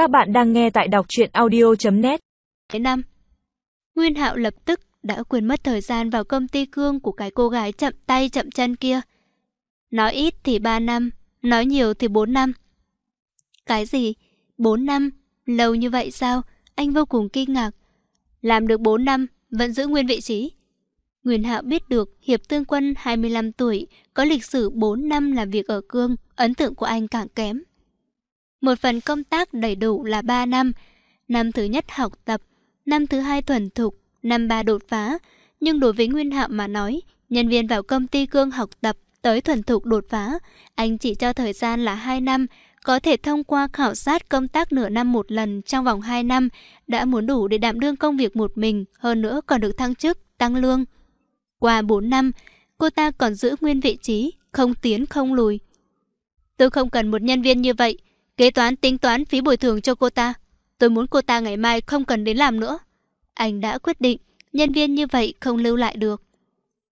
Các bạn đang nghe tại đọc truyện audio.net năm. Nguyên Hạo lập tức đã quên mất thời gian vào công ty cương của cái cô gái chậm tay chậm chân kia. Nói ít thì 3 năm, nói nhiều thì 4 năm. Cái gì? 4 năm? Lâu như vậy sao? Anh vô cùng kinh ngạc. Làm được 4 năm, vẫn giữ nguyên vị trí. Nguyên Hạo biết được Hiệp Tương Quân 25 tuổi, có lịch sử 4 năm làm việc ở cương, ấn tượng của anh càng kém. Một phần công tác đầy đủ là 3 năm. Năm thứ nhất học tập, năm thứ hai thuần thục, năm ba đột phá. Nhưng đối với Nguyên Hạo mà nói, nhân viên vào công ty cương học tập tới thuần thục đột phá, anh chỉ cho thời gian là 2 năm, có thể thông qua khảo sát công tác nửa năm một lần trong vòng 2 năm, đã muốn đủ để đảm đương công việc một mình, hơn nữa còn được thăng chức, tăng lương. Qua 4 năm, cô ta còn giữ nguyên vị trí, không tiến không lùi. Tôi không cần một nhân viên như vậy, Kế toán tính toán phí bồi thường cho cô ta. Tôi muốn cô ta ngày mai không cần đến làm nữa. Anh đã quyết định, nhân viên như vậy không lưu lại được.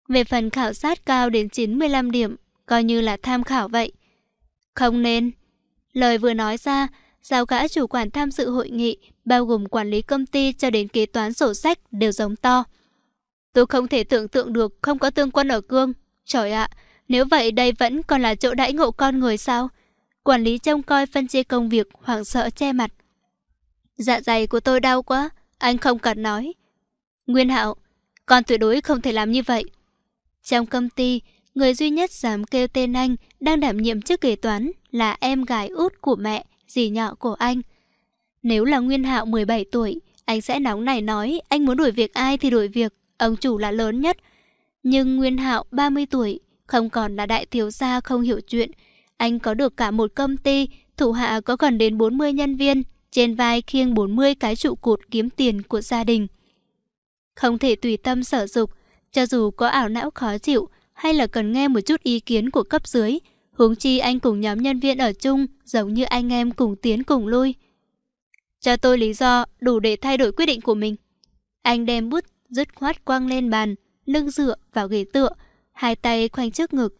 Về phần khảo sát cao đến 95 điểm, coi như là tham khảo vậy. Không nên. Lời vừa nói ra, giao gã chủ quản tham dự hội nghị, bao gồm quản lý công ty cho đến kế toán sổ sách đều giống to. Tôi không thể tưởng tượng được không có tương quân ở cương. Trời ạ, nếu vậy đây vẫn còn là chỗ đãi ngộ con người sao? Quản lý trông coi phân chia công việc hoảng sợ che mặt. Dạ dày của tôi đau quá, anh không cần nói. Nguyên Hạo, con tuyệt đối không thể làm như vậy. Trong công ty, người duy nhất dám kêu tên anh đang đảm nhiệm chức kế toán là em gái út của mẹ, dì nhỏ của anh. Nếu là Nguyên Hạo 17 tuổi, anh sẽ nóng này nói anh muốn đuổi việc ai thì đuổi việc, ông chủ là lớn nhất. Nhưng Nguyên Hạo 30 tuổi, không còn là đại thiếu gia không hiểu chuyện, anh có được cả một công ty, thủ hạ có gần đến 40 nhân viên, trên vai khiêng 40 cái trụ cột kiếm tiền của gia đình. Không thể tùy tâm sở dục, cho dù có ảo não khó chịu hay là cần nghe một chút ý kiến của cấp dưới, huống chi anh cùng nhóm nhân viên ở chung giống như anh em cùng tiến cùng lui. Cho tôi lý do đủ để thay đổi quyết định của mình. Anh đem bút dứt khoát quăng lên bàn, lưng dựa vào ghế tựa, hai tay khoanh trước ngực,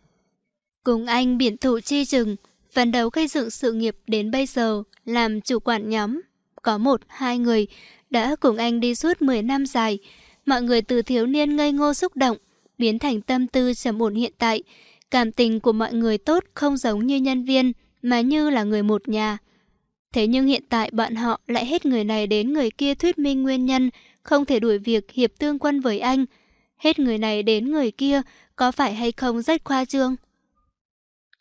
Cùng anh biển thủ chi chừng, phấn đấu gây dựng sự nghiệp đến bây giờ, làm chủ quản nhóm. Có một, hai người đã cùng anh đi suốt 10 năm dài. Mọi người từ thiếu niên ngây ngô xúc động, biến thành tâm tư trầm ổn hiện tại. Cảm tình của mọi người tốt không giống như nhân viên, mà như là người một nhà. Thế nhưng hiện tại bọn họ lại hết người này đến người kia thuyết minh nguyên nhân, không thể đuổi việc hiệp tương quân với anh. Hết người này đến người kia, có phải hay không rất khoa trương?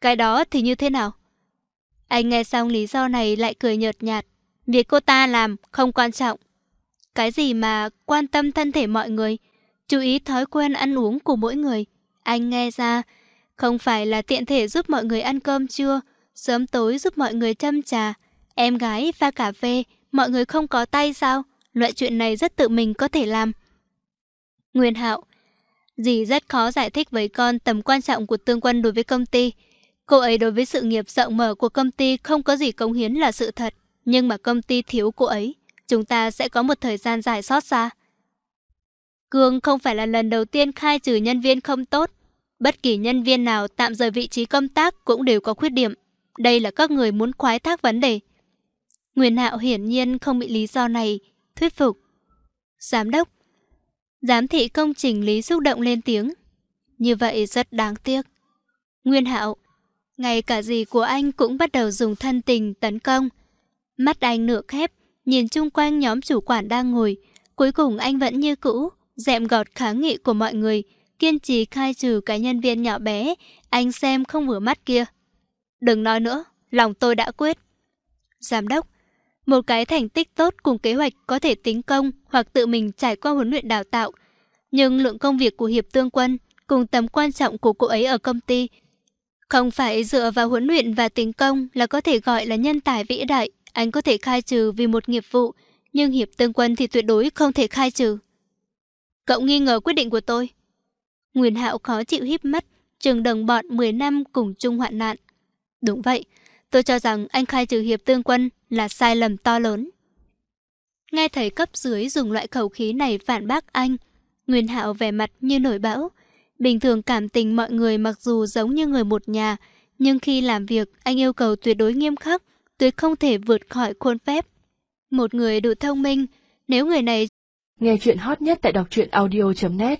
Cái đó thì như thế nào? Anh nghe xong lý do này lại cười nhợt nhạt. Việc cô ta làm không quan trọng. Cái gì mà quan tâm thân thể mọi người, chú ý thói quen ăn uống của mỗi người. Anh nghe ra, không phải là tiện thể giúp mọi người ăn cơm trưa, sớm tối giúp mọi người chăm trà, em gái pha cà phê, mọi người không có tay sao? Loại chuyện này rất tự mình có thể làm. Nguyên Hạo Dì rất khó giải thích với con tầm quan trọng của tương quân đối với công ty. Cô ấy đối với sự nghiệp rộng mở của công ty không có gì công hiến là sự thật, nhưng mà công ty thiếu cô ấy, chúng ta sẽ có một thời gian dài xót xa. Cương không phải là lần đầu tiên khai trừ nhân viên không tốt. Bất kỳ nhân viên nào tạm rời vị trí công tác cũng đều có khuyết điểm. Đây là các người muốn khoái thác vấn đề. Nguyên Hạo hiển nhiên không bị lý do này thuyết phục. Giám đốc Giám thị công trình Lý xúc động lên tiếng. Như vậy rất đáng tiếc. Nguyên Hạo ngay cả dì của anh cũng bắt đầu dùng thân tình tấn công. Mắt anh nửa khép, nhìn chung quanh nhóm chủ quản đang ngồi. Cuối cùng anh vẫn như cũ, dẹm gọt kháng nghị của mọi người, kiên trì khai trừ cái nhân viên nhỏ bé, anh xem không vừa mắt kia. Đừng nói nữa, lòng tôi đã quyết. Giám đốc, một cái thành tích tốt cùng kế hoạch có thể tính công hoặc tự mình trải qua huấn luyện đào tạo. Nhưng lượng công việc của Hiệp Tương Quân cùng tầm quan trọng của cô ấy ở công ty không phải dựa vào huấn luyện và tính công là có thể gọi là nhân tài vĩ đại. Anh có thể khai trừ vì một nghiệp vụ, nhưng hiệp tương quân thì tuyệt đối không thể khai trừ. Cậu nghi ngờ quyết định của tôi. Nguyên Hạo khó chịu híp mắt, trường đồng bọn 10 năm cùng chung hoạn nạn. Đúng vậy, tôi cho rằng anh khai trừ hiệp tương quân là sai lầm to lớn. Nghe thấy cấp dưới dùng loại khẩu khí này phản bác anh, Nguyên Hạo vẻ mặt như nổi bão, Bình thường cảm tình mọi người mặc dù giống như người một nhà, nhưng khi làm việc anh yêu cầu tuyệt đối nghiêm khắc, tuyệt không thể vượt khỏi khuôn phép. Một người đủ thông minh, nếu người này... Nghe chuyện hot nhất tại đọc truyện audio.net